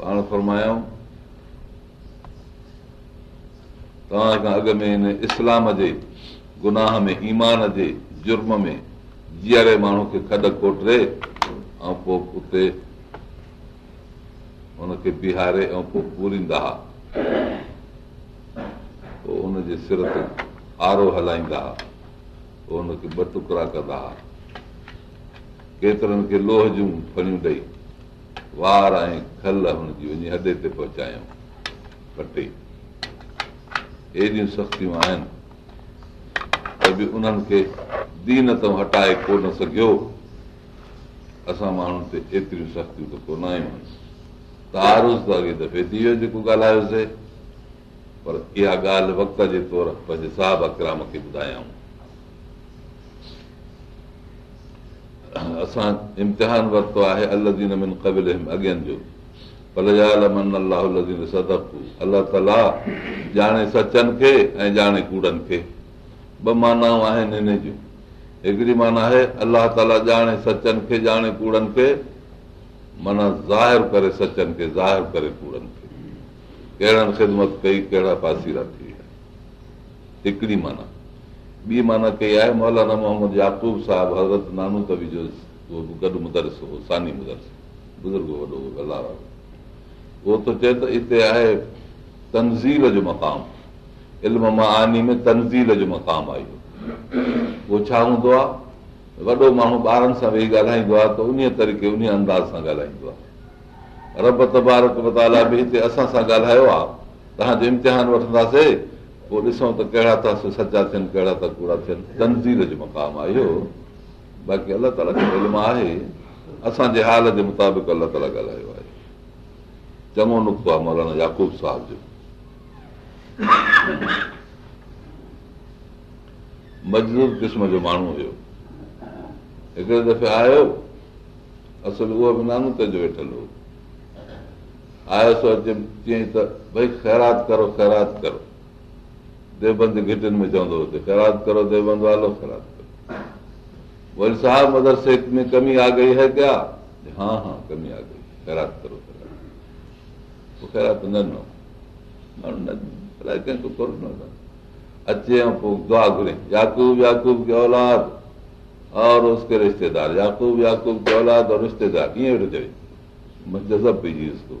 पाण फरमायूं तव्हां खां अॻु में हिन इस्लाम जे गुनाह में ईमान जे जुर्म में जीअरे माण्हू खे खॾ कोटरे ऐं पोइ उते हुनखे बिहारे ऐं पोइ पूरींदा हुआ पोइ हुनजे सिर ते आरो हलाईंदा हुआ पोइ हुनखे ॿ टुकड़ा कंदा हुआ केतिरनि खे लोह जूं फणियूं ॾेई वार ऐं खल हुनजी वञी हदे ते पहुचायूं पटे एॾियूं सख़्तियूं आहिनि त बि उन्हनि खे दीन त हटाए कोन सघियो असां माण्हुनि ते एतिरियूं सख़्तियूं त कोन आहियूं तारो त अॻे दफ़े थी वियो जेको ॻाल्हायोसीं पर इहा ॻाल्हि वक़्त जे तौरु पंहिंजे साहब अकराम खे ॿुधायूं असां इम्तिहान वरितो आहे अलदीन क़बिल अॻियनि जो अलाह ताला ॼाणे सचनि खे ऐं ॼाणे कूड़नि खे ॿ मानाऊं आहिनि हिन जूं हिकिड़ी माना आहे अलाह ताला ॼाणे सचनि खे ॼाणे कूड़नि खे माना ज़ाहिर करे सचनि खे ज़ाहिर करे कूड़नि खे कहिड़नि ख़िदमत कई कहिड़ा पासीरा थी विया हिकड़ी माना ॿी माना कई आहे मौलाना मोहम्मद याकूब साहिबु हज़रत नानू कवी जो मक़ाम आहे वॾो माण्हू ॿारनि सां वेही ॻाल्हाईंदो आहे त उन तरीक़े अंदाज़ सां मताला बि ॻाल्हायो तव्हांजो इम्तिहान वठंदासीं पोइ ॾिसूं त कहिड़ा था सचा थियनि कहिड़ा था कूड़ा थियनि तंज़ीर जो ताला जो अलॻि आहे असांजे हाल जे मुताबिक़ अलाह ताला ॻाल्हायो आहे चङो नुक़्तो आहे मौलाना याकूब साहिब जो मजबूर क़िस्म जो माण्हू हुयो हिकिड़े दफ़े आयो असल उहो बि नानू ते वेठल हो आयोसि अचे चई त भई ख़ैरात करो ख़ैरात करो देवबंद घिटिन में चवंदो हुते खैरात करो देवबंद वालो खैरात करो वरी साहब मदरसे में कमी आ गई है क्या हाँ हाँ कमी आ गई खैरात करो खैरात पोइ खैरात न ॾिनो माण्हू न अलाए कंहिंखे तो कोन ॾिनो अचे ऐं पोइ दुआ घुरे याकूब याकूब की औलाद और उसके रिश्तेदार याकूब याकूब की औलाद और रिश्तेदार ईअं वेठो चवे जज़ब पइजी उसको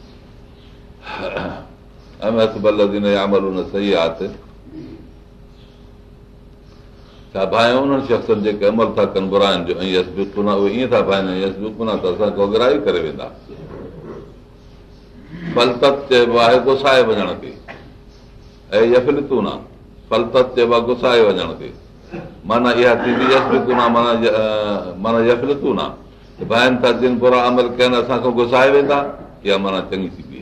अहमद अमल हुन सही आहेख़्सनि जेके अमल था कनि बुराइनि जो ईअं था भाई करे वेंदा चइबो आहे गुसाए वञण ते माना अमल कनि असांखो गुसाए वेंदा या माना चङी थींदी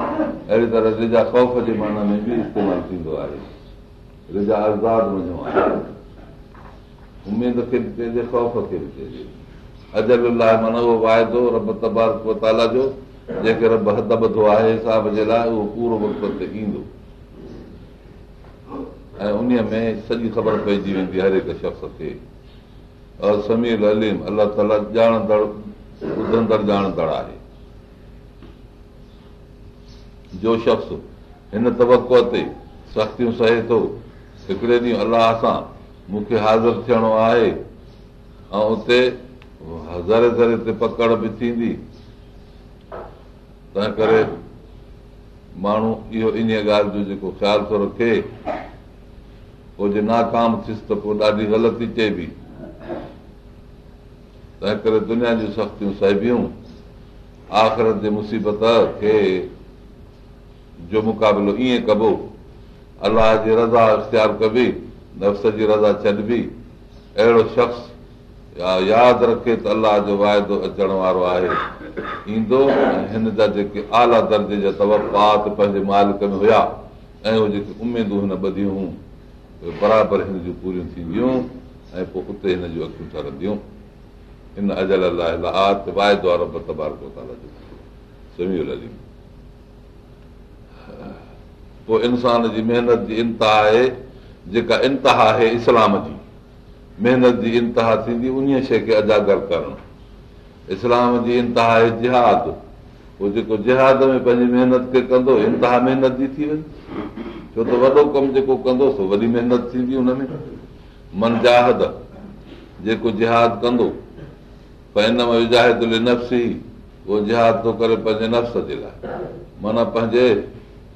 अहिड़ी तरह रिजा ख़ौफ़ जे माना में बि इस्तेमालु थींदो आहे रिजा वञो आहे उमेद खे बि चइजे ख़ौफ़ खे बि चइजे अजब लाइ माना उहो वाइदो रब जो जेके रब हद ॿधो आहे हिसाब जे लाइ उहो पूरो वक़्त ते ईंदो ऐं उन में सॼी ख़बर पइजी वेंदी हर हिकु शख़्स खे समीर अलीम अलाह ताला ॼाणंदड़ ॿुधंदड़ ॼाणंदड़ आहे जो शख्स हिन तबक़ो ते सख़्तियूं सहे थो हिकिड़े ॾींहुं अलाह सां मूंखे हाज़िर थियणो आहे ऐं उते ज़रे ज़रे ते पकड़ बि थींदी तंहिं करे माण्हू इहो इन ॻाल्हि जो जेको ख़्यालु थो रखे पोइ जे नाकाम थियसि त पोइ ॾाढी ग़लती चए बि तंहिं करे दुनिया जूं सख़्तियूं सहिबियूं आख़िरत जे मुसीबत खे जो मुक़ाबिलो ईअं कबो अलाह जी रज़ा इख़्तियार कबी नफ़्स जी रज़ा छॾबी अहिड़ो शख्स यादि रखे त अलाह जो वाइदो अचण वारो आहे ईंदो हिन जा जेके आला दर्जे जा तवात पंहिंजे मालिक में हुया ऐं उहे जेके उमेदूं हिन ॿधियूं बराबरि हिन जूं पूरियूं थींदियूं ऐं पोइ उते हिन जूं अखियूं ठहंदियूं हिन अजात पोइ इंसान जी महिनत जी इंतिहा आहे जेका इंतिहा आहे इस्लाम जी महिनत जी इंतिहा थींदी उन शइ खे अजागर करणु इस्लाम जी इंतिहा आहे जिहाद जेको जिहाद में पंहिंजी महिनत खे कंदो इंतिहा महिनत जी थी वेंदी छो त वॾो कमु जेको कंदो सो वॾी महिनत थींदी हुन में मन जाह जेको जिहाद कंदो त हिन में नफ़्स ई उहो जिहाद थो करे पंहिंजे नफ़्स जे लाइ माना पंहिंजे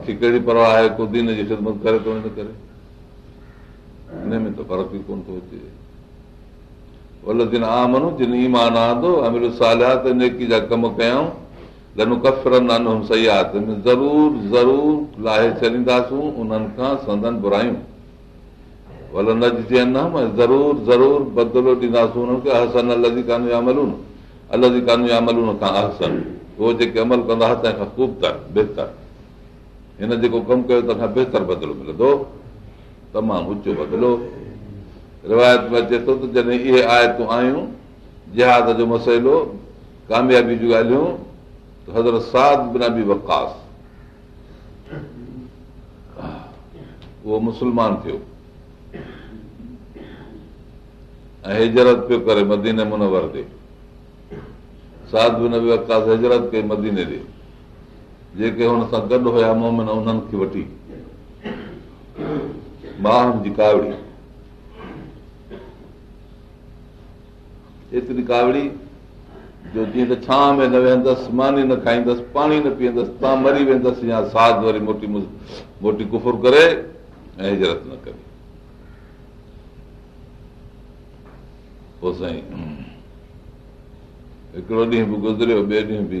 बाक़ी कहिड़ी परवाह आहे को ख़िदमत करे ज़रूरु लाहे छॾींदासूं सदन बुरायूं भला नचजी बदलो ॾींदासीं अमलूं अलदी कानून जा आसन उहो जेके अमल कंदा तंहिंखां ख़ूबतर बहितर हिन जेको कमु कयो तंहिंखां बहितर बदिलो मिलंदो तमामु ऊचो बदिलो रिवायत में अचे थो त जॾहिं इहे आए तूं आयूं जिहाद जो मसइलो कामयाबी जूं ॻाल्हियूं हज़रत साध बि नबी वकास उहो मुस्लमान थियो ऐं हिजरत पियो करे मदीने मुनोर ॾे साध बि वकास हज़रत कई मदीने जेके हुन सां गॾु हुया मोमिन उन्हनि खे वठी मां जी कावड़ी एतिरी कावड़ी जो जीअं त छांव में न वेहंदसि मानी न खाईंदसि पाणी न पीअंदसि तव्हां मरी वेंदसि या साध वरी मोटी मोटी कुफुर करे ऐं हिजरत न करे पोइ साईं हिकिड़ो ॾींहुं बि गुज़रियो ॿिए ॾींहं बि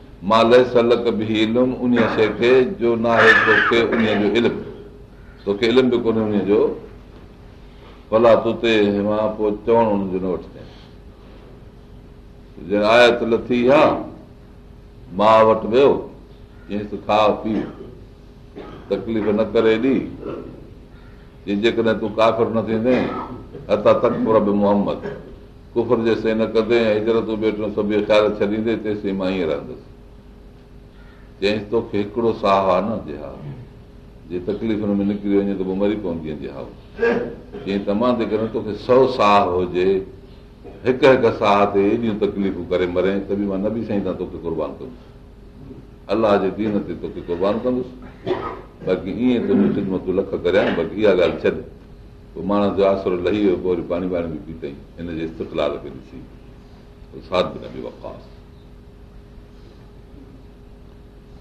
मां लस अल शइ खे जो न आहे तोखे उन जो तोखे इल्म बि कोन्हे भला तो ते चवण आ थी मां वटि वेहो खा पी तकलीफ़ न करे एॾी कॾहिं तू काफ़ु न थींदे अता ततपुर बि मोहम्मद कुफुर जेसि न कंदे हिजरतूं सभु ख़ैर छॾींदे तेसि मां हीअं रहंदुसि जंहिं तोखे हिकिड़ो साह आहे न जिहा जे तकलीफ़ हुन में निकिरी वञे त पोइ मरी पवंदी देहा जीअं त मां ते करे तोखे सौ साह हुजे हिकु हिकु साह ते एॾियूं तकलीफ़ूं करे मरे त बि मां न बि साईं सही तोखे कुर्बान कंदुसि अलाह जे दीन ते तोखे कुर्बान कंदुसि बाक़ी ईअं तुंहिंजी ख़िदमतूं लख करियां इहा ॻाल्हि छॾ पोइ माण्हू जो आसरो लही वियो पोइ वरी पाणी वाणी बि पीतई हिन जे इस्तक़लाल खे ॾिसी बि बि न वख़ा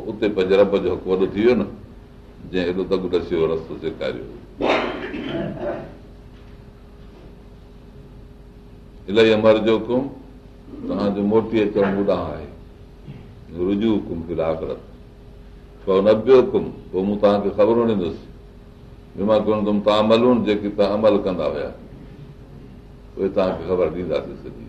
पोइ उते पंहिंजे रब जो हक़ वॾो थी वियो न जंहिं हेॾो अमर जो आहे रुजू कुम गिलागरत न ॿियो हुकुम पोइ मूं तव्हांखे ख़बरूं ॾींदुसि जमा कंदुमि तव्हां अमल जेके अमल कंदा हुया तव्हांखे ख़बर ॾींदासीं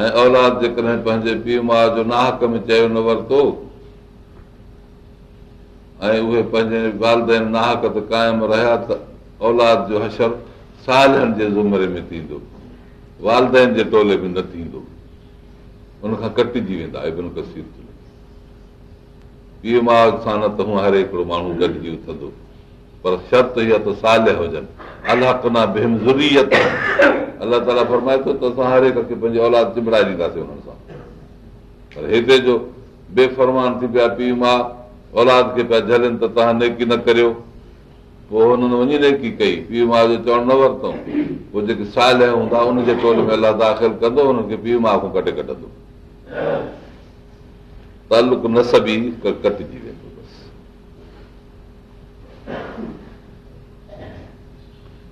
ऐं औलाद जेकॾहिं पंहिंजे पीउ माउ जो नाहक में चयो न वरितो ऐं उहे पंहिंजे वालदेन नाहक ते क़ाइमु रहिया त औलाद जो हशर सालनि जे ज़मरे में थींदो वालदेन जे टोले में न थींदो हुनखां कटिजी वेंदा इबन कसीर पीउ माउ सां न त हर हिकिड़ो माण्हू गॾिजी उथंदो पर शर्त इहा त साल हुजनि अलाह ताला फरमाए थो तिमराए ॾींदासीं पर हिते जो बेफ़रमान थी पिया पीउ माउ औलाद खे पिया झलनि त तव्हां नेकी न करियो पोइ हुननि वञी नेकी कई पीउ माउ जो चवणु न वरतऊं पोइ जेके साल हूंदा में अलाह दाख़िल कंदो पीउ माउ खां कटे कढंदो तालुक न सबी कटजी वेंदो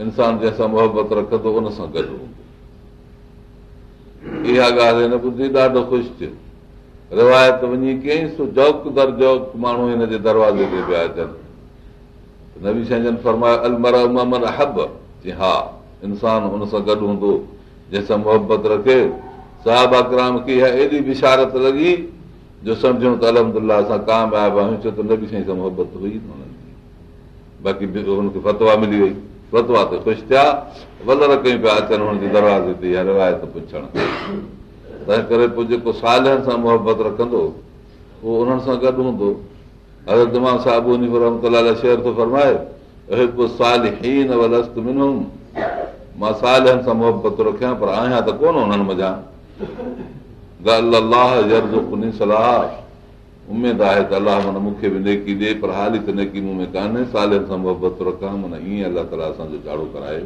इंसान जंहिंसां मुहबत रखंदो उन सां गॾु हूंदो इहा ॻाल्हि हिन ॿुधी ॾाढो ख़ुशि थियो रिवायत वञी कंहिं जौक दर जौक माण्हू हिन जे दरवाज़े ते पिया अचनि नबी साईं हब चई हा इंसान हुन सां गॾु हूंदो जंहिंसां मुहबत रखे साहिब अकराम खे इहा एॾी विशारत लॻी जो सम्झूं त अलहमद असां कां आहियूं छो त सां मुहबत हुई बाक़ी हुनखे फ़तवा मिली वई ख़ुशि थिया वलर कयूं पिया अचनि तंहिं करे पोइ जेको सालनि सां मुहबत रखंदो उहो उन्हनि सां गॾु हूंदो अरे त शेर थो फरमाए मां सालनि सां मुहबत रखियां पर आहियां त कोन हुननि सलाह उमेदु आहे त अलाह माना मूंखे बि नेकी ॾे पर हाली त नकी मूं में कान्हे सालनि सां मुहबत रखां ताला असांजो काड़ो कराए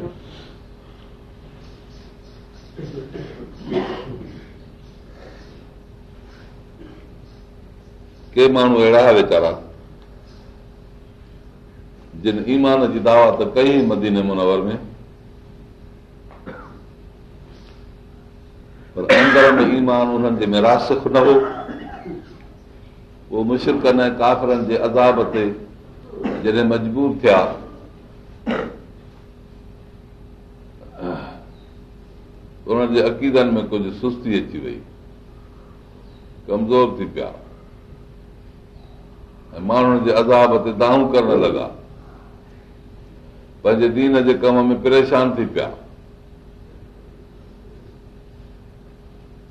के माण्हू अहिड़ा वीचारा जिन ईमान जी दावा त कई मदीने मुनवल में पर अंदर बि ईमान उन्हनि जे मरास न हो उहो मुशिकनि ऐं काफ़रनि जे अदाब ते जॾहिं मजबूर थिया उन्हनि जे अक़ीदनि में कुझु सुस्ती अची वई कमज़ोर थी पिया ऐं माण्हुनि जे अदाब ते दाऊं करणु लॻा पंहिंजे दीन जे कम में परेशान थी पिया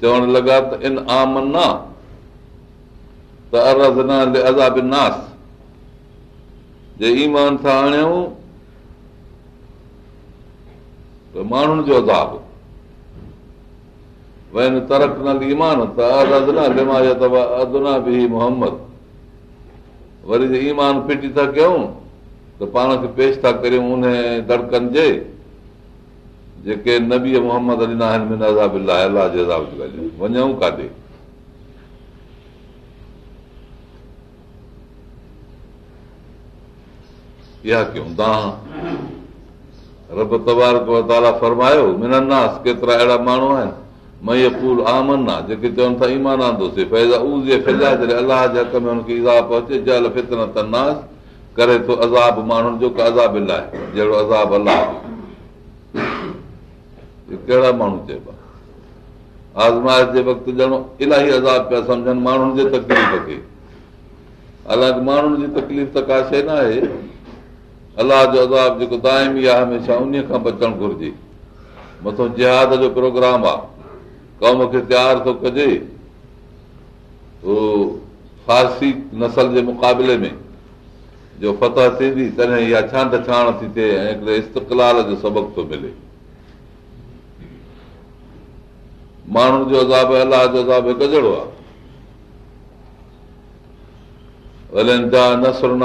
चवणु लॻा त इन आमना अस जे सां आणियूं माण्हुनि जो वेन तरक मोहम्मद वरी ईमान फिटी था कयूं त पाण खे पेश था करियूं उन जे जेके नबी मोहम्मद ॾिना काॾे अहिड़ा माण्हू आहिनि जेके अज़ाब अलाह कहिड़ा माण्हू चएबो आज़माश जे वक़्त इलाही अज़ाब पिया माण्हुनि जी तकलीफ़ त का शइ न आहे अलाह जो अज़ाब जेको दाइमी आहे हमेशह उन खां बचणु घुरिजे मथो जिहाद जो प्रोग्राम आहे कौम खे तयारु थो कजे फारसी नसल जे मुक़ाबले में जो फतह थींदी तॾहिं इहा छांत छाण थी थिए ऐं हिकिड़े इस्तकलाल जो सबक़ थो मिले माण्हू जो अदाब अलाह जो अदाब हिकु आहे हलनि था न सुरन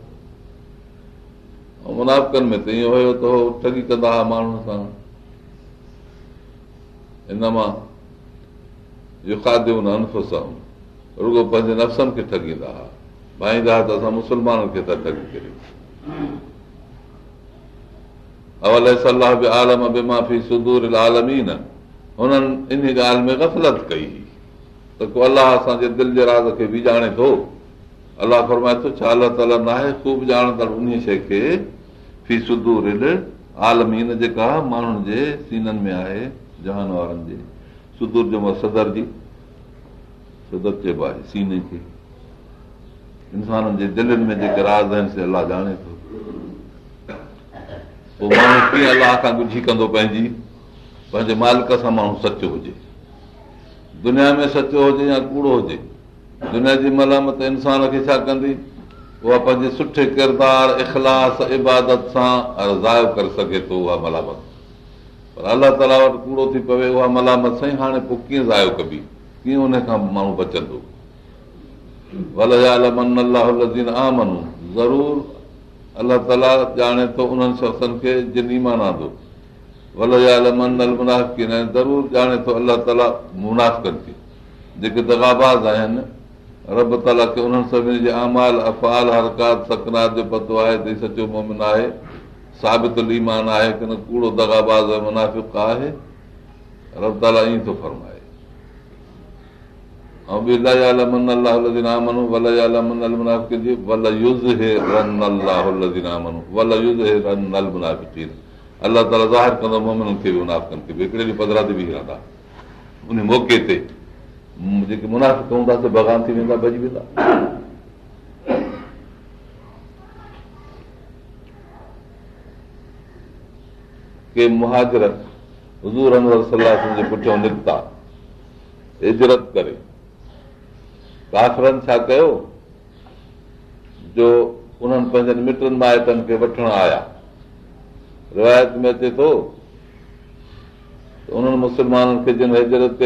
मुनाफ़नि में त इहो ठगी कंदा हुआ माण्हुनि सां रुगो पंहिंजे नफ़्सनि खे ठगींदा भाईंदा हुआ त असां मुस्लमाननि खे ठगी न हुननि इन ॻाल्हि में गफ़लत कई त को अलाह असांजे दिलि जे राज़ खे ॼाणे थो अलाह फरमाए थो छा अलाह न आहे उन शइ खे सीननि में आहे जहानदूर जे सदर जी सीने खे इंसाननि जे दिलनि में जेके राज़ आहिनि अलाह थो कंदो पंहिंजी पंहिंजे मालिक सां माण्हू सचो हुजे दुनिया में सचो हुजे या कूड़ो हुजे दुनिया जी मलामत इंसान खे छा कंदी उहा पंहिंजे सुठे किरदारु इख़लास इबादत सां ज़ायो करे सघे थो उहा मलामत कूड़ो थी पवे उहा मलामत साईं कीअं माण्हू बचंदो अलाह ताला ॼाणे थो शख्सनि खे मुनाफ़ जेके दगाबाज़ आहिनि रब ताला खे उन्हनि सभिनी जे अमाल अफ़ाल हरकात तकनात जो पतो आहे त सचो मोमिन आहे साबित लीमान आहे की न कूड़ो दगाबाज़ ऐं मुनाफ़िक़ आहे रब ताला ईअं थो फरमाए अलाह ज़ाहिर कंदो मोमिननि खे बि मुनाफ़नि खे बि हिकिड़े ॾींहुं पदरा ते बि रहंदा उन मौक़े ते जेके मुनाफ़ हूंदा भॻवान थी वेंदा भॼी वेंदा के मुहाजर हज़ूर अनवर सलाह जे पुठियां निकिता हिजरत करे काफ़र छा कयो जो उन्हनि पंहिंजनि मिटनि माइटनि खे वठणु आया रिवायत में अचे थो वरी वेहाता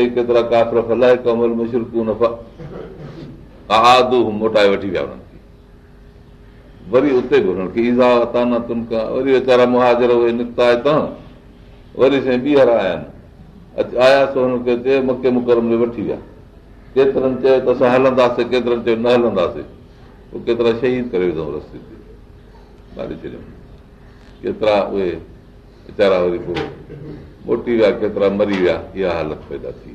वरीहर आया मुकर केतिरे केतिरनि चयो न हलंदासीं शहीद करे विधो रस्ते ते मोटी विया केतिरा मरी विया इहा हालत पैदा थी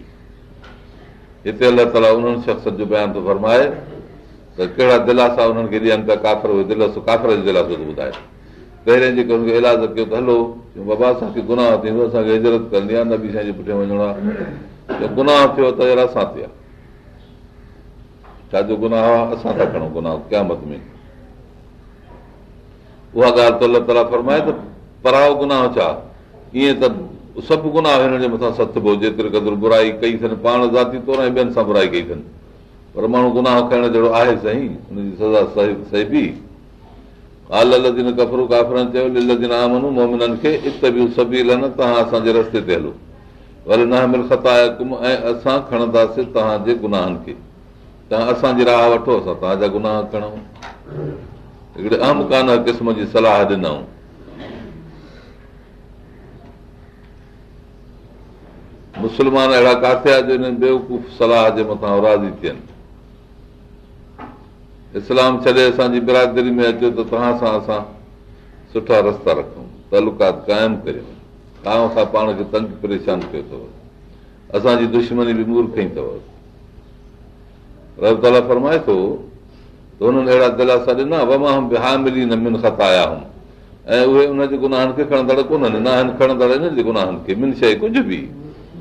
हिते अलाह ताला फरमाए त कहिड़ा दिलासा काखर जो दिलासो ॿुधाए पहिरियों जेके इलाज कयो त हलो बाबा गुनाह थींदो आहे गुनाह थियो था खणूं ताला फरमाए त पराओ गुनाह छा ईअं त सभु गुनाह बुराई कई अथनि पर माण्हू गुनाह करण जहिड़ो आहे साईं असांजे रस्ते ते हलो असां खणंदासीं राह वठो गुनाह हिकिड़े अहम कान किस्म जी सलाह ॾिनऊं मुस्लमान अहिड़ा जो हिननि बेवकूफ़ सलाह जे मथां राज़ी थियनि इस्लाम छॾे असांजी बिरादरी में अचे त तव्हां सां असां सुठा रस्ता रखूं सां पाण खे तंग परेशान कयो अथव असांजी दुश्मनी बि मूर खई अथव फरमाए अहिड़ा दिलासा ॾिना बाबा मिली न ख़त आया हुउमि ऐं उहे मिन शइ कुझु बि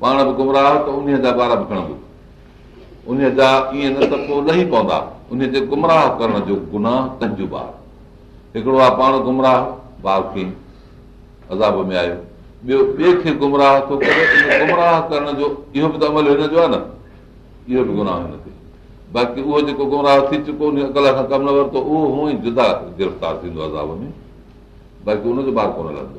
पाण बि गुमराह त उन जा ॿार बि खणंदो उन जा ईअं न त पोइ लही पवंदा उन ते गुमराह करण जो गुनाह तंहिंजो ॿारु हिकिड़ो आहे पाण गुमराह ॿार खे अज़ाब में आयो ॿियो ॿिए खे गुमराह थो करे गुमराह करण जो इहो बि त अमल हिन जो आहे न इहो बि गुनाह हिन ते बाक़ी उहो जेको गुमराह थी चुको उन अकल खां कमु न वरितो उहो हूअं ई जुदा गिरफ़्तार थींदो अज़ाब में बाक़ी उनजो ॿारु कोन हलंदो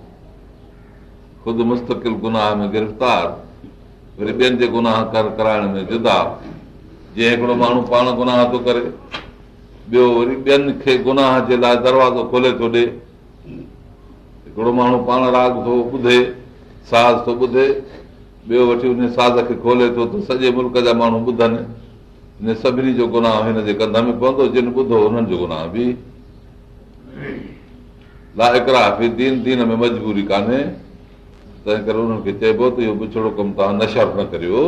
ख़ुदि मुस्तकिल गुनाह में गिरफ़्तार वरी ॿियनि जे गुनाह कर कराइण में जुदा जीअं हिकिड़ो माण्हू पाण गुनाह थो करे ॿियो वरी ॿियनि खे गुनाह जे लाइ दरवाज़ो खोले थो ॾे हिकिड़ो माण्हू पाण राग थो ॿुधे साज़ थो ॿुधे ॿियो वठी उन साज़ खे खोले थो त सॼे मुल्क जा माण्हू ॿुधनि सभिनी जो गुनाह हिन जे कंध में पवंदो जिन ॿुधो हुननि जो गुनाह बि हिकिड़ा दीन दीन में मजबूरी कान्हे तंहिं करे उन्हनि खे चइबो त इहो पिछड़ो कमु तव्हां नशर न करियो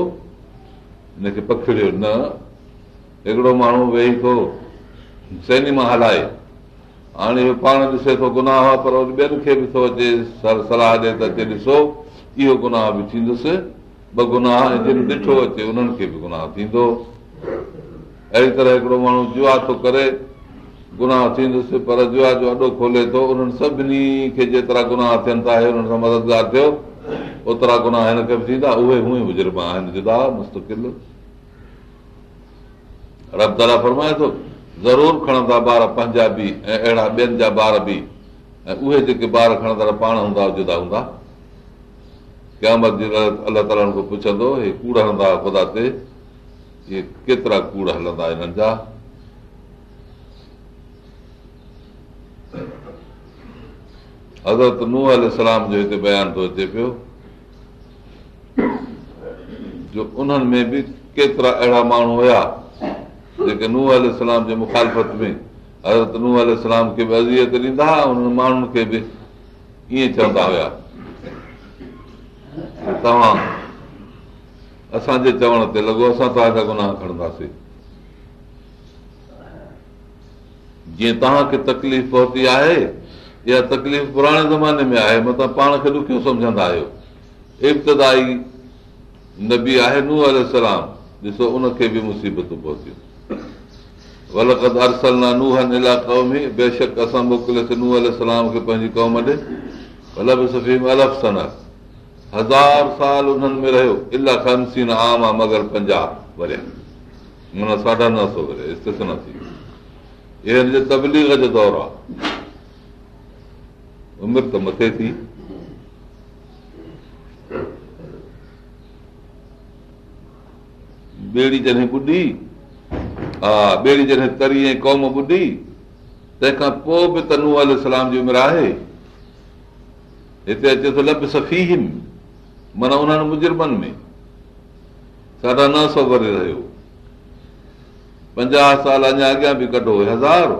पखिड़ियो न हिकिड़ो माण्हू वेही थो सैनी मां हलाए हाणे इहो पाण ॾिसे थो गुनाह आहे पर ॿियनि खे बि थो अचे सर सलाह त अचे ॾिसो इहो गुनाह बि थींदुसि ॿ गुनाह जिन ॾिठो अचे उन्हनि खे बि गुनाह थींदो अहिड़ी तरह हिकिड़ो माण्हू जुआ थो करे गुनाह थींदुसि पर जो अॾो खोले थो जेतिरा गुनाह थियनि था मददगार थियो ओतिरा गुनाह हिन खे बि थींदा उहे पंहिंजा बि ऐं अहिड़ा ॿार बि ऐं उहे जेके ॿार खणंदड़ पाण हूंदा जुदा हूंदा जी अलाह ताला पुछंदो कूड़ हलंदा ख़ुदा ते केतिरा कूड़ हलंदा हिननि जा हज़रत नूह अलाम जो हिते बयान थो अचे पियो जो उन्हनि में बि केतिरा अहिड़ा माण्हू हुया जेके नूह अलाम जे मुखालफ़त में हज़रत नूह अलाम खे बि अज़ीत ॾींदा हुआ उन्हनि माण्हुनि खे बि ईअं चवंदा हुया तव्हां असांजे चवण ते लॻो असां तव्हांजा गुनाह खणंदासीं जीअं तव्हांखे तकलीफ़ पहुती आहे इहा तकलीफ़ पुराणे ज़माने में आहे मता पाण खे ॾुखियो आहियो मुसीबतूं पहुतियूं पंहिंजी क़ौम हज़ार साल उन्हनि में रहियो आहे मगर वरिया माना साढा नव सौ इस्तेसना थी तबलीग जो दौरु आहे उमिर त मथे थी तंहिंखां पोइ बि तनू जी उमिरि आहे हिते अचे थो लभ सफ़ी माना उन्हनि मुजुर्मनि में साढा न सौ भरे रहियो पंजाहु साल अञा अॻियां बि कढो हज़ार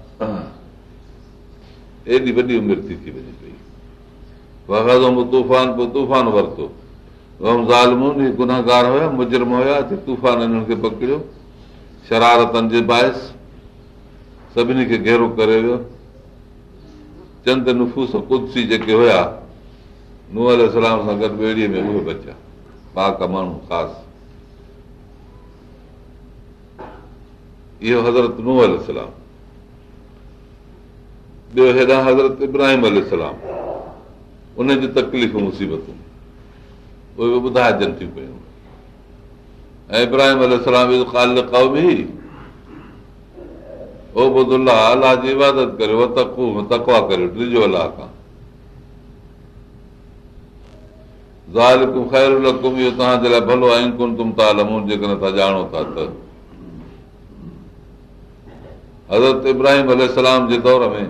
वरितो गुनाहगार मुम हुया तूफ़ान शरारतनि जे बाहिस सभिनी खे घेरो करे वियो चंद नुफ़ुस कुदसी जेके हुया नूह सां गॾु बचिया इहो हज़रत नूहलाम हज़रत इब्राहिम उन जूं तकलीफ़ूं मुसीबतूं उहे बि ॿुधाइजनि थियूं पियूं ऐं इब्राहिम अलाह जी इबादत कयो हज़रत इब्राहिम अल जे दौर में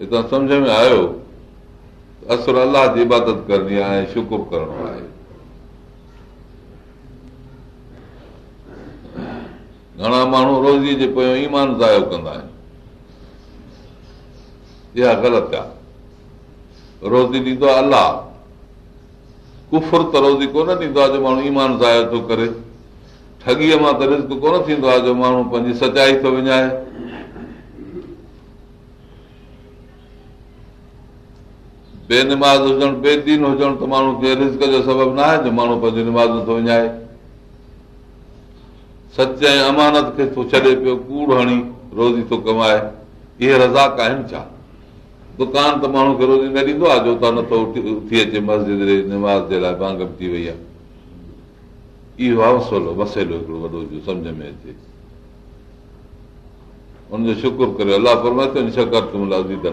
हितां सम्झ में आयो असुर अलाह जी इबादत करणी आहे ऐं शुकुर करणो आहे घणा माण्हू रोज़ीअ जे पोयां ईमान ज़ायो कंदा आहिनि इहा ग़लति आहे रोज़ी ॾींदो आहे अलाह कुफुर त रोज़ी कोन ॾींदो आहे जो माण्हू ईमान ज़ायो थो करे ठगीअ मां त रिज़ कोन थींदो आहे जो माण्हू पंहिंजी सचाई थो विञाए बेनिमाज़ हुजणु बेदीन हुजणु त माण्हू जो सबबु न आहे माण्हू पंहिंजे निमाज़ थो विञाए सच ऐं अमानत खे छॾे पियो कूड़ हणी रोज़ी थो कमाए इहे रज़ाक आहिनि छा दुकान त माण्हू खे रोज़ी न ॾींदो आहे जो अचे मस्जिद जे लाइ भाङ थी वई आहे इहो हिकिड़ो वॾो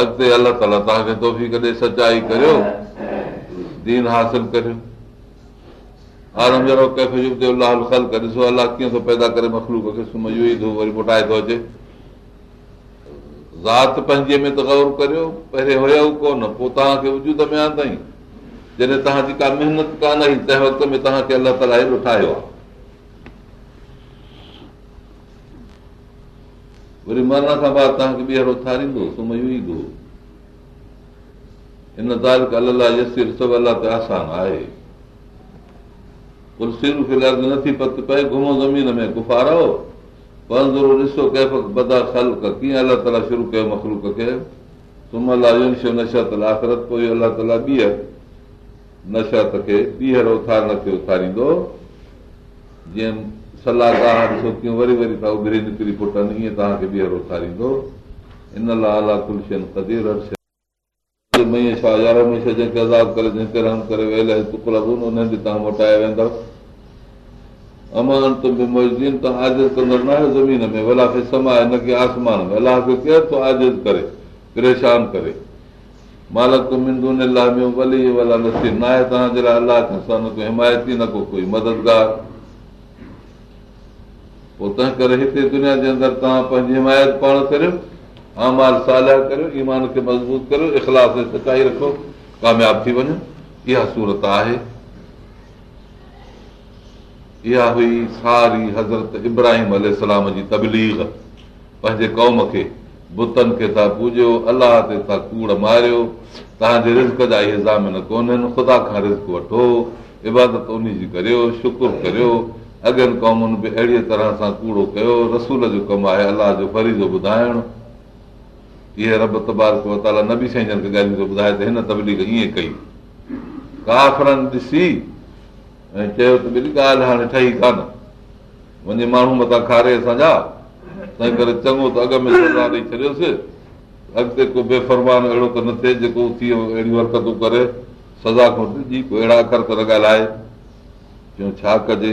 अॻिते अलाह ताला तव्हांखे तोफ़ी कॾहिं सचाई करियो दीन हासिल करियो आरम जो अलाह करे ॾिसो कीअं थो पैदा करे मखलूक खे सुम्हूं ई थो वरी मोटाए थो अचे ज़ात पंहिंजे में त गौर करियो पहिरें हुयो कोन पोइ तव्हांखे वजूद में ताईं जॾहिं तव्हांजी का महिनत कान आई तंहिं वक़्त में तव्हांखे अलाह ताला हेॾो ठाहियो आहे वरी मरणान खे सुमल खे सलाह तव्हां ॾिसो कयूं वरी उभरी निकिरी पुटनि खे भला खे समाए न के आसमान में अलाह खे परेशान करे मालका लथी न आहे अलाह न को हिमायती न कोई मददगार पोइ तंहिं करे हिते दुनिया जे अंदरि तव्हां पंहिंजी हिमायत पाण करियो सालिया करियो ईमान खे मज़बूत करियो इख़लाफ़ सचाई रखो कामयाब थी वञो इहा इहा सूरत आहे हुई सारी हज़रत इब्राहिम अल जी तबलीग पंहिंजे कौम खे बुतनि खे था पूॼो अलाह ते था कूड़ मारियो तव्हांजे रिज़्क जा इज़ाम न कोन आहिनि ख़ुदा खां रिज़ वठो इबादत उन जी करियो शुकुर करियो अॻियनि क़ौमुनि बि अहिड़ीअ तरह सां कूड़ो कयो रसूल जो कमु आहे अलाह जो हिन तबली ईअं कई चयो त वञे माण्हू मथां खारे असांजा तंहिं करे चङो सजा ॾेई छॾियोसि अॻिते को बेफ़रमान अहिड़ो त न थिए जेको हरकतूं करे सज़ा खां ॾिजी अहिड़ा लॻल आहे छा कजे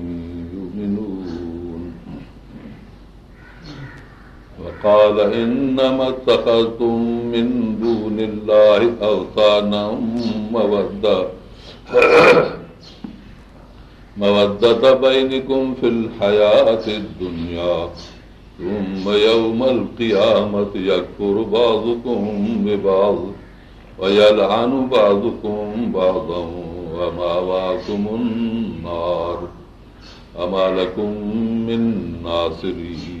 قال إنما اتخذتم من دون الله أوثانا مودة مودة بينكم في الحياة الدنيا ثم يوم القيامة يكفر بعضكم ببعض ويلعن بعضكم بعضا وما ومأواكم النار أما لكم من ناصرين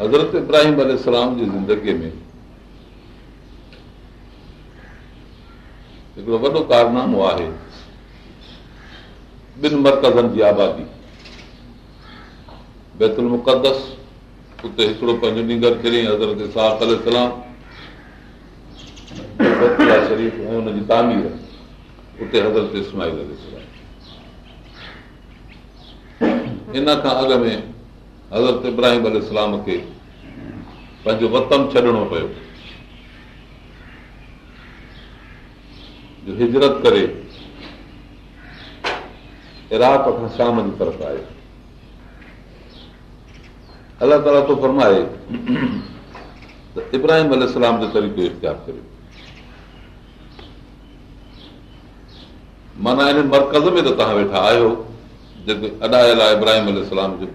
हज़रत इब्राहिम जी ज़िंदगीअ में हिकिड़ो वॾो कारनामो आहे ॿिनि मर्कज़नि जी आबादी उते हिकिड़ो पंहिंजो ॾींहं कॾहिं हज़रत उते हज़रत इसमाहील इन खां अॻ में हज़रत इब्राहिम अलाम खे पंहिंजो वतन छॾिणो पियो हिजरत करे इराक खां शाम जी तरफ़ आयो अलाह ताला थो फरमाए त इब्राहिम अल जो तरीक़ो इख़्तियार करियो माना हिन मर्कज़ में त तव्हां वेठा आहियो जेके अॾायल आहे इब्राहिम अल जो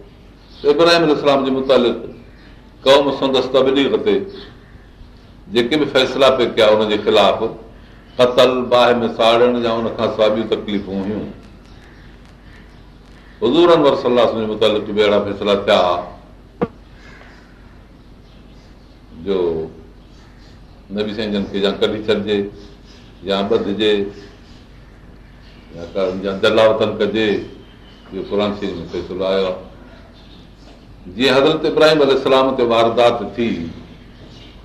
इब्राहिम इस्लाम जे मुतालिक़ क़ौम संदसि त ते जेके बि फ़ैसिला पिया कया हुनजे ख़िलाफ़ बाहि में साड़नि ॿियूं तकलीफ़ूं हुयूं हज़ूरनि वर सलाह जे मुतालिक़ बि अहिड़ा फ़ैसिला थिया जो नवी साईं जन खे या कढी छॾिजे या यादजेला वतन कजे इहो क़ुर में फ़ैसिलो आयो आहे जीअं हज़रत इब्राहिम अलाम ते वारदात थी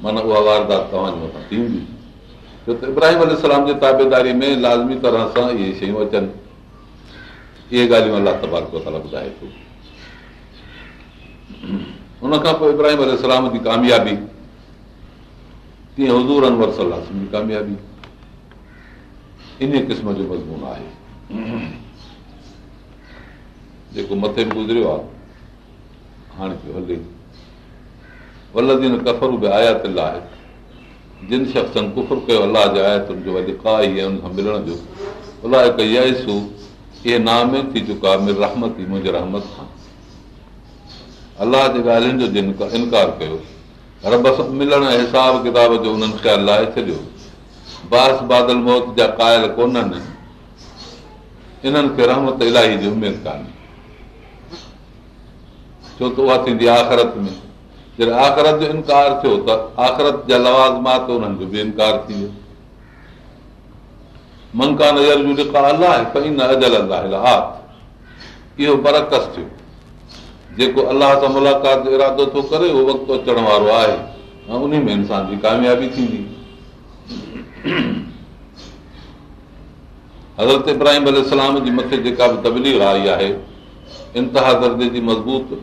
माना उहा वारदात तव्हांजे मथां थींदी छो त इब्राहिम अलाम जे ताबेदारी में लाज़मी तरह सां इहे शयूं अचनि इहे ॻाल्हियूं अलाह तबारको ताला ॿुधाए थो पोइ इब्राहिम अलाम जी कामयाबी तीअं हज़ूर इन क़िस्म जो मज़मून आहे जेको मथे गुज़रियो आहे जिन कयो अलाह जे जिन इनकार कयो छॾियो बास बादल मौत जा कायल कोन्हनि खे रहमत इलाही छो त उहा थींदी आख़िरत में हज़रत इब्राहिम जी मथे जेका बि तबली आई आहे मज़बूत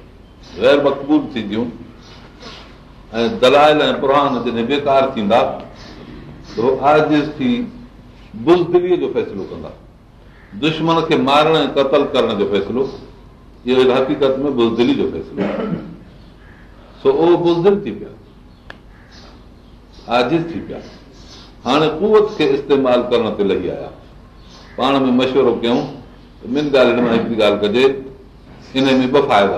गैर मकबूल थींदियूं ऐं दलाल ऐं पुराण जॾहिं बेकार थींदा त उहो आजिज़ थी बुज़दिलीअ जो फ़ैसिलो कंदा दुश्मन खे मारण ऐं क़तल करण जो फ़ैसिलो इहो हक़ीक़त में बुज़दिली जो फ़ैसिलो सो उहो बुज़दिल थी पिया थी पिया हाणे कुवत खे इस्तेमालु करण ते लही आया पाण में मशवरो कयूं ॿिनि ॻाल्हियुनि मां हिकिड़ी ॻाल्हि कजे इन में ॿ फ़ाइदा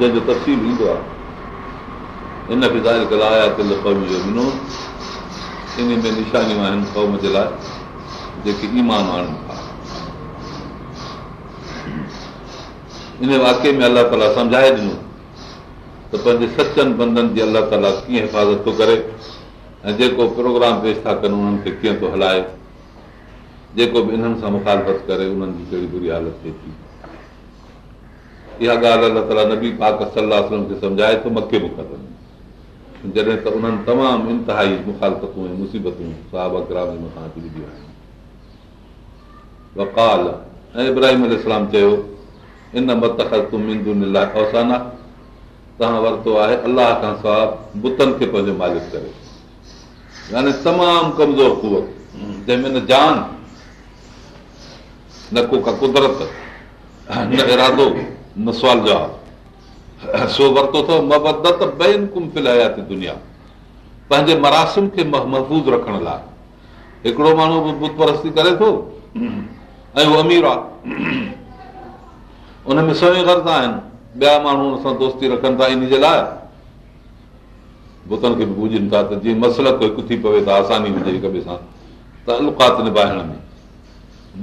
जंहिंजो तफ़सील ईंदो आहे इन बि त आया तिल क़ौम जो ॾिनो इन में निशानियूं आहिनि क़ौम जे लाइ जेके ईमान आणनि था इन वाक़े में अलाह ताला सम्झाए ॾिनो त पंहिंजे सचनि बंदनि जी अलाह ताला कीअं हिफ़ाज़त थो करे ऐं जेको प्रोग्राम पेश था कनि उन्हनि खे कीअं थो हलाए जेको बि इन्हनि सां मुखालफ़त करे उन्हनि जी कहिड़ी बुरी हालत थिए थी इहा ॻाल्हि अला नबी पाकाए जॾहिं त उन्हनि चयो इन तव्हां वरितो आहे अलाह खां साहिबु पंहिंजो मालिक करे यानी तमामु कमज़ोर जंहिंमें न जान न को कुदरत न इरादो नसवाल सो वरितो अथव मबदत दुनिया पंहिंजे मरासिम खे महफ़ूज़ रखण लाइ हिकिड़ो माण्हू बुत परस्ती करे थो ऐं उहो अमीर आहे आहिनि ॿिया माण्हू सां दोस्ती रखनि था इन जे लाइ बुतनि खे बि पूजनि था त जीअं मसल हिकु थी पवे त आसानी हुजे हिक ॿिए सां निभाइण में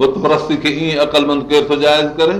बुत परस्ती खे ईअं अकलमंद केरु थो जाइज़ करे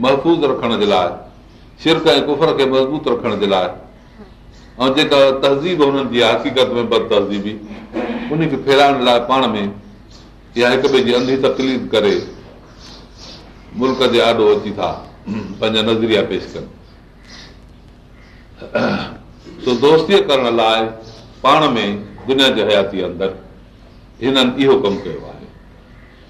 महफ़ूज़ रखण जे लाइ शिरक ऐं कुफर खे मज़बूत रखण जे लाइ ऐं जेका तहज़ीब हुननि जी आहे हक़ीक़त में बद तहज़ीबी उन खे फेराइण लाइ पाण में या हिक ॿिए जी अंधी तकलीफ़ करे मुल्क़ जे आॾो अची था पंहिंजा नज़रिया पेश कनि सो दोस्तीअ करण लाइ पाण में दुनिया जे हयाती अंदरि हिननि इहो कमु कयो आहे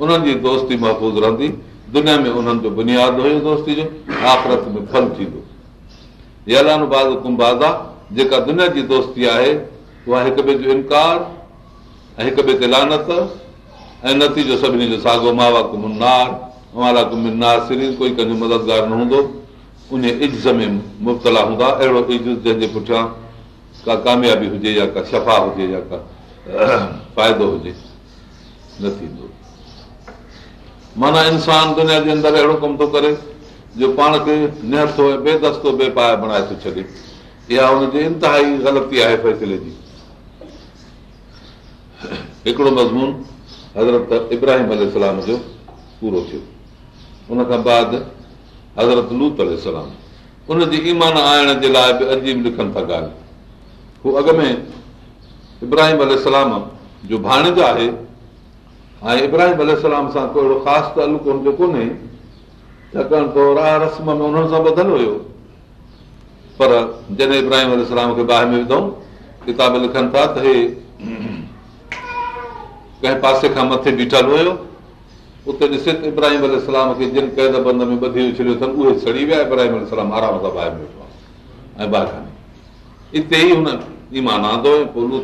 उन्हनि जी दोस्ती महफ़ूज़ रहंदी दुनिया में उन्हनि जो बुनियादु जो आख़िरत में फल थींदो यलान बाज़ जेका दुनिया जी दोस्ती आहे उहा हिक ॿिए जो इनकार ऐं हिक ॿिए ते लानत ऐं नतीजो सभिनी जो साॻियो मावा कुमनार कुम नारा कोई कंहिंजो मददगार न हूंदो उन इज़ में मुबतला हूंदा अहिड़ो इज़ जंहिंजे पुठियां का कामयाबी हुजे या का शफ़ा हुजे या का फ़ाइदो हुजे न थींदो माना इंसान दुनिया जे अंदरि अहिड़ो कमु थो करे जो पाण खे निहथो ऐं बेदस्तो बे पाए बणाए थो छॾे इहा हुनजी इंतिहाई ग़लती आहे फ़ैसिले जी हिकिड़ो मज़मून हज़रत इब्राहिम अल जो पूरो थियो उन खां बाद हज़रत लूत उनजी ईमान आणण जे लाइ बि अजीब लिखनि था ॻाल्हि हू अॻ में इब्राहिम अल जो भाणित आहे हाणे इब्राहिम अल सां को ख़ासि तल कोन कोन्हे छाकाणि जॾहिं इब्राहिम खे बाहि में विधऊं किताब लिखनि था त कंहिं पासे खां मथे बीठल हुयो उते त इब्राहिम खे जिन कैद बंद में ॿधे छॾियो अथनि उहे सड़ी विया इब्राहिम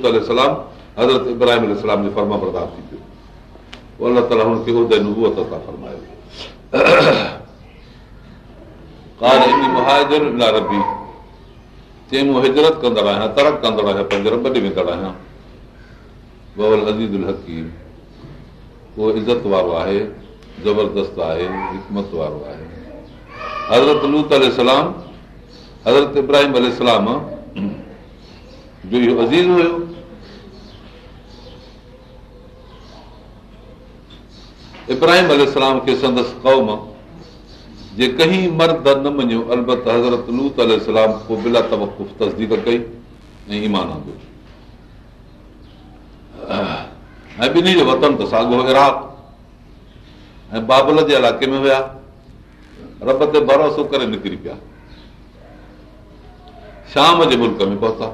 ऐं हज़रत इब्राहिम जी फर्मा बरदार थी पियो हज़रत हज़रत इब्राहिम जो इहो अज़ीज़ हुयो इब्राहिम अल खे संदसि कौम जे कंहिं मर्द न मञियो अलबत हज़रत लूत अलाम बिला तवकुफ़ तस्दीक कई ऐं ईमान आंदो ऐं ॿिन्ही जो वतन त साॻियो इराक ऐं बाबल जे इलाइक़े में हुया रब ते भरोसो करे निकिरी पिया शाम जे मुल्क में पहुता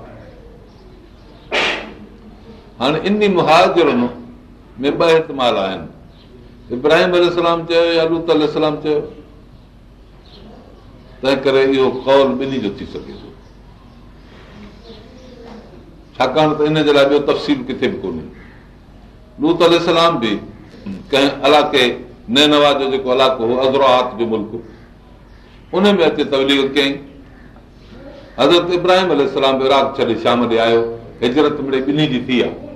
हाणे इन मुहाजरनि में ॿ हिते आहिनि इब्राहिम अलाम चयो या अलाम चयो तंहिं करे इहो कौल ॿिन्ही जो थी सघे थो छाकाणि त इन जे लाइ ॿियो तफ़सील किथे बि कोन्हे लूत अलाम बि कंहिं अलाके नैनवा जो जेको अलाको हो अज़रात जो मुल्क उनमें अचे तबलीग कयईं हज़रत इब्राहिम इराक छॾे शाम ॾे आयो हिजरत मिड़े ॿिन्ही जी थी आहे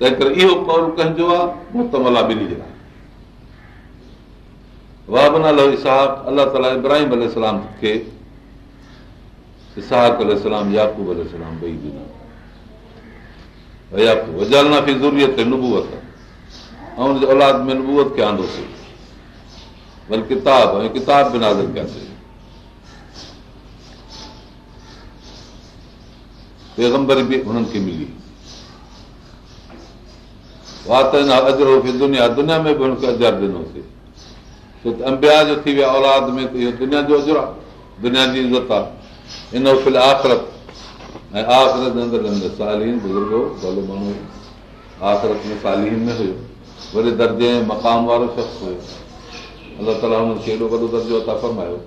तंहिं करे इहो कौल कंहिंजो आहे ॿिन्ही जे लाइ वाहबन अलाह ताला इब्राहिम खे मिली दुनिया में छो त अंबिया जो थी विया औलाद में त इहो दुनिया जो अजुर आहे दुनिया जी इज़त आहे इन आख़िरत ऐं आख़िरत अंदरि सालीन बुज़ुर्गो भलो माण्हू हुयो आख़िरत में सालीन में हुयो वरी दर्जे ऐं मक़ाम वारो शख़्स हुयो अलाह ताला हुनखे एॾो वॾो दर्जो त फरमायो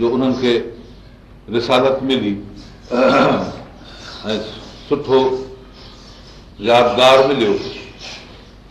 जो उन्हनि खे रिसालत मिली ऐं सुठो यादगारु मिलियो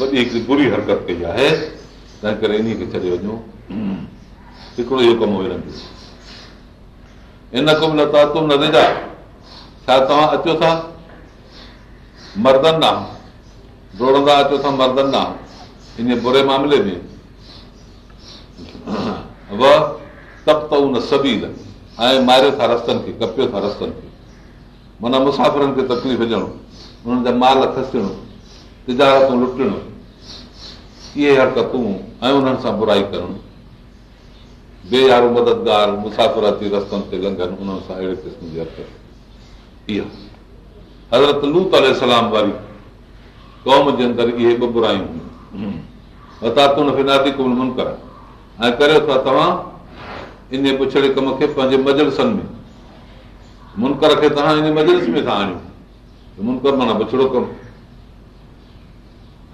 वॾी हिकिड़ी बुरी हरकत कई आहे तंहिं करे इन खे छॾे वञो हिकिड़ो इहो कमु हुयो इन कम लता तूं न तव्हांजा छा तव्हां अचो था मर्दनि ॾांहुं डोड़ंदा अचो था मर्दनि ॾांहुं इन बुरे मामले में तप त उन सबील ऐं मारियो था रस्तनि खे कपियो था रस्तनि खे माना मुसाफ़िरनि खे तकलीफ़ ॾियणो उन्हनि जा माल खसण तिजारतूं लुटणु इहे हरकतूं ऐं उन्हनि सां बुराई करणु बेयार मददगार मुसाफ़िरी रस्तनि ते लंघनि उन्हनि सां अहिड़े क़िस्म जी हरकत इहा हज़रत लूत अलाम वारी क़ौम जे अंदरि इहे ॿ बुरायूं हुयूं मुन ऐं करियो था तव्हां इन पुछड़े कम खे पंहिंजे मजलसनि में मुनकर खे तव्हां इन मजलस में था आणियो मुनकर माना पुछड़ो कमु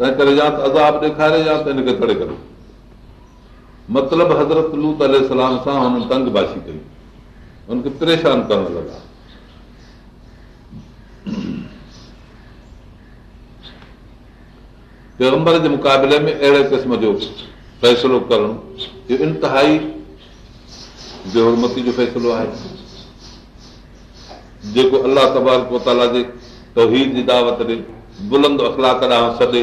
तंहिं करे या त अज़ाब ॾेखारे या त हिनखे करे मतिलबु हज़रत मतिलब हज़रतूताम सां हुननि तंग बाशी कई हुनखे परेशान करणु लॻा पैगंबर जे मुक़ाबले में अहिड़े क़िस्म जो फ़ैसिलो करणु इहो इंतिहाई बेहरमती जो फ़ैसिलो आहे जेको अलाह कबाल कोताला जे तौहीद जी दावत ॾे बुलंद अख़लाक ॾांहुं सॾे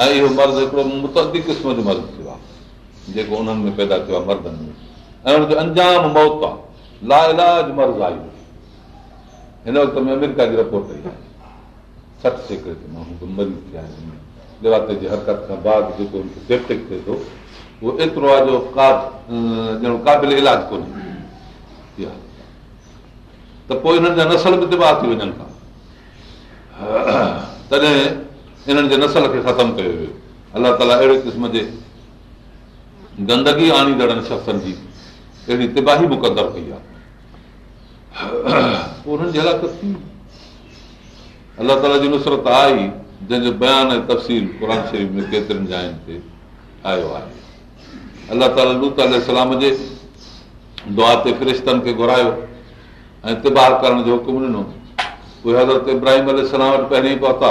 ऐं इहो मर्ज़ु हिकिड़ो मुतदी क़िस्म जो मर्ज़ थियो आहे जेको उन्हनि में पैदा थियो आहे मर्दनि में ऐं हुनजो अंजाम मौत आहे लाइलाज इलाज आहे हिन वक़्त में अमेरिका जी रिपोर्ट कई आहे सठि सेकड़े मरी थिया आहिनि जी हरकत खां बाद जेको सेप्टिक थिए थो उहो एतिरो आहे जो क़ाबिल इलाज कोन्हे त पोइ हिननि जा नसल बि तिबाह थी वञनि था तॾहिं इन्हनि जे नसल खे ख़तमु कयो वियो अलाह ताला अहिड़े क़िस्म जे गंदगी आणींदड़नि शख़्सनि जी अहिड़ी तिबाही मुक़दर कई आहे अलाह ताला जी नुसरत आई जंहिंजो बयान ऐं तफ़सील क़ुर शरीफ़ में केतिरनि जायुनि ते आयो आहे अलाह ताला लूत लूताम जे दुआ ते फ़िरिश्तनि खे घुरायो ऐं तिबा करण जो हुकुम ॾिनो उहे हज़रत इब्राहिम पहिरियों पहिरीं पहुता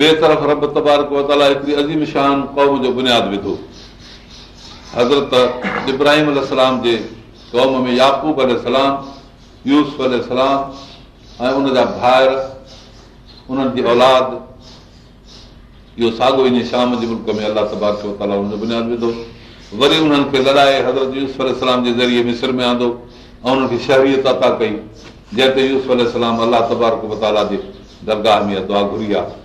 ॿिए तरफ़ रब तबारकाली अज़ीमशान क़ौम जो बुनियादु विधो हज़रत इब्राहिम जे क़ौम में याक़ूबलाम यूसल ऐं उन जा भाइर उन्हनि जी औलाद इहो साॻियो ई शाम जे मुल्क में अलाह तबारकालुनियादि विधो वरी उन्हनि खे लड़ाए हज़रत यूसलाम जे ज़रिए मिस्र में आंदो ऐं उन्हनि खे शहरीयत अदा कई जंहिं ते यूसलाम अलाह तबारक वताला जे दरगाह में अआ आघुरी आहे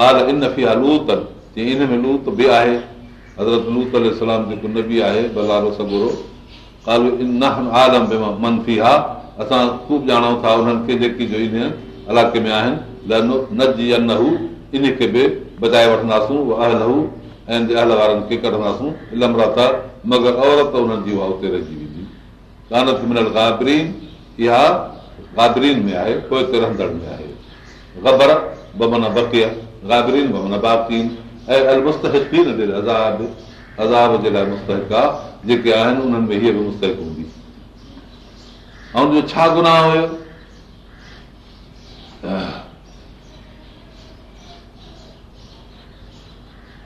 हाल इन फी हलूत चयईं आहे गाबरीन बि हुन बाब कीन ऐं अलमुस्तहक़ीन जे लाइ अज़ाब अज़ाब जे लाइ मुस्तक आहे जेके आहिनि उन्हनि में हीअ बि मुस्तक हूंदी ऐं जो छा गुनाह हुयो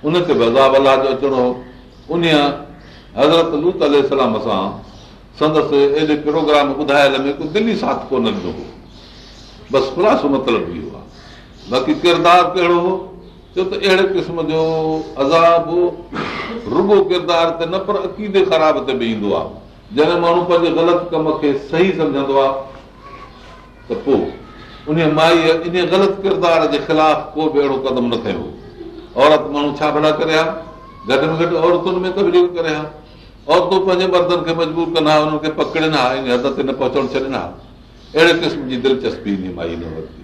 उन ते बि अज़ाब अलाह जो अचिणो उन हज़रत लूत अलाम सां संदसि एॾे प्रोग्राम ॿुधायल में को दिली साथ कोन ॾिनो हो बसि ख़ुलासो मतिलबु इहो आहे बाक़ी किरदारु कहिड़ो हो छो त अहिड़े क़िस्म जो अज़ाब रुगो किरदार ते न पर अक़ीदे ख़राब ते बि ईंदो आहे जॾहिं माण्हू पंहिंजे ग़लति कम खे सही सम्झंदो आहे त पोइ उन माईअ इन ग़लति किरदार जे ख़िलाफ़ को बि अहिड़ो कदम न खयो औरत माण्हू छा भला करे हा घटि में घटि औरतुनि में करे हा औरतूं पंहिंजे मर्दनि खे मजबूर कंदा पकड़नि हा इन हद ते न पहुचण छॾींदा अहिड़े क़िस्म जी दिलचस्पी इन माई न वरिती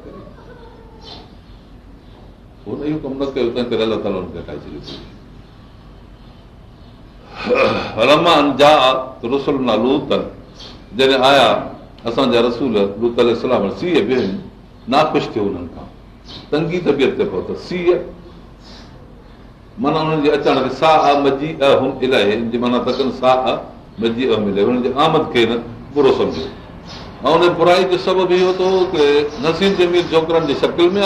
हुन इहो कमु न कयो तंहिं करे अलाह ताला हुनखे हटाए छॾियो रमान जा रसूल न लूत जॾहिं आया असांजा रसूल लूत सलाम सीअ बि ना ख़ुशि थियो हुननि खां तंगी तबियत ते पहुतो सीअ माना हुननि जे अचण ते साह आहे मजी अम इलाही हिन जी माना तकनि साह मजी अम इलाही हुननि जे आमद खे न बुरो सम्झो ऐं हुन बुराई जो सबबु इहो हो की नसीम जमीर छोकिरनि शकिल में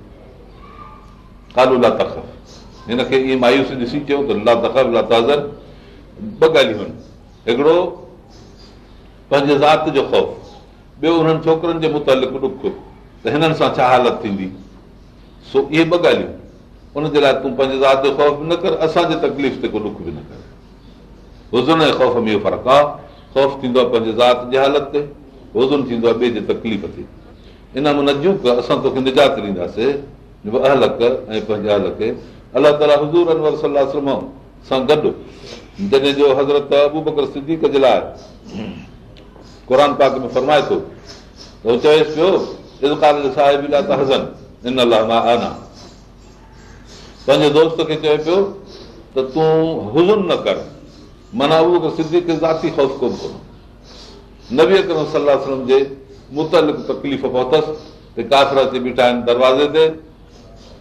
कालू कालो लातखफ़ हिनखे इहा मायूसी ॾिसी चयो त ला ला तखर ताज़र ॿ ॻाल्हियूं आहिनि हिकिड़ो पंहिंजे ज़ात जो ख़ौफ़ ॿियो हुननि छोकिरनि जे मुतालिक़ ॾुख त हिननि सां छा हालत थींदी सो इहे ॿ ॻाल्हियूं उनजे लाइ तूं पंहिंजे ज़ात जो ख़ौफ़ बि न कर असांजे तकलीफ़ ते को ॾुख बि न कर हुज़ुन ऐं ख़ौफ़ में इहो फ़र्क़ु आहे ख़ौफ़ थींदो आहे पंहिंजे ज़ात जे हालत ते हुज़ुन थींदो आहे ॿिए जे तकलीफ़ ते इन न जूं तोखे निजात ॾींदासीं पंहिंजा अला ताला हज़ूरतो पंहिंजे दोस्त खे चए पियो त तूं हुज़न न कर माना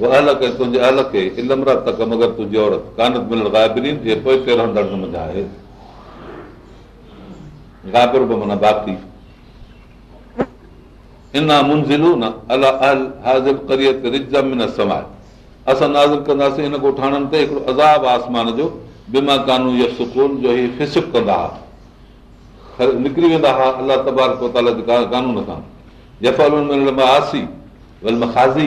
तुंहिंजे अल खे इलमरा तक मगर तुंहिंजी औरत कानत मिलण गाइबरी जे पोइ तेरहं दर्द मुंहिंजा आहे गाबर बि माना बाक़ी इन मुंज़िलू न अला अल हाज़िर करीअ ते रिज़म में न समाए असां नाज़िर कंदासीं हिन ॻोठाणनि ते हिकिड़ो अज़ाब आसमान जो बीमा कानू या सुकून जो ई फिसिक कंदा हुआ निकिरी वेंदा हुआ अलाह तबार कानून सां जफ़ालुनि आसी वल मखाज़ी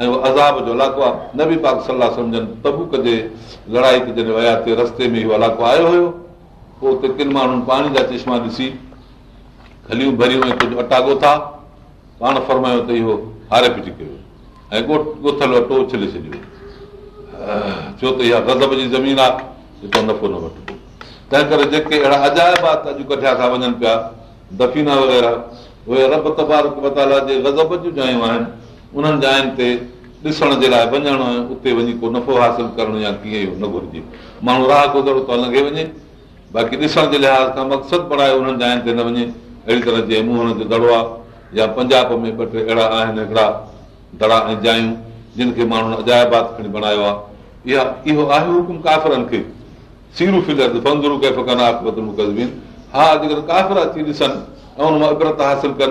ऐं अज़ाब जो इलाइक़ो आहे न बि कजे विया में इहो इलाइक़ो आयो हुयो पोइ उते किन माण्हुनि पाणी जा चश्मा ॾिसी खलियूं भरियूं ऐं कुझु अटा गोथा पाण फ़रमायो त इहो हारे ऐं ॻोथल अटो उछले छॾियो छो त इहा तंहिं करे जेके अहिड़ा अजायबात उन्हनि जायुनि ते ॾिसण जे लाइ उते वञी को नफ़ो हासिल लंघे वञे बाक़ी ॾिसण जे लिहाज़ खां मक़सदु बणाए जायूं जिन खे माण्हुनि अजायबात खणी बणायो आहे काफ़िर अची ॾिसनि ऐं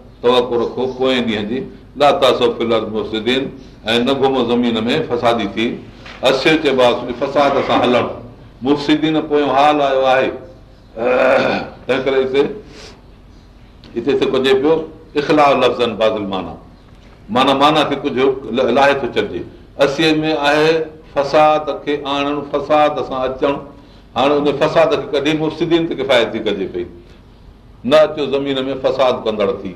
तव्हां पोइ रखो पोएं ॾींहुं जीन ऐं न घुम ज़मीन में फसादी थी असिर चइबो आहे फसाद सां हलणु मुफ़्तिदीन पोयों हाल आयो आहे तंहिं करे हिते हिते थो कजे पियो बादल माना माना माना खे कुझु लाहे थो छॾिजे असीअ में आहे फसाद खे आणणु फसाद सां अचणु हाणे उन फसाद खे कढी मुफ़्तिदीन ते किफ़ायत थी कजे पई न अचो ज़मीन में फसाद कंदड़ थी